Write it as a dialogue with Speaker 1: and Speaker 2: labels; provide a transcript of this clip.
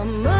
Speaker 1: my mind.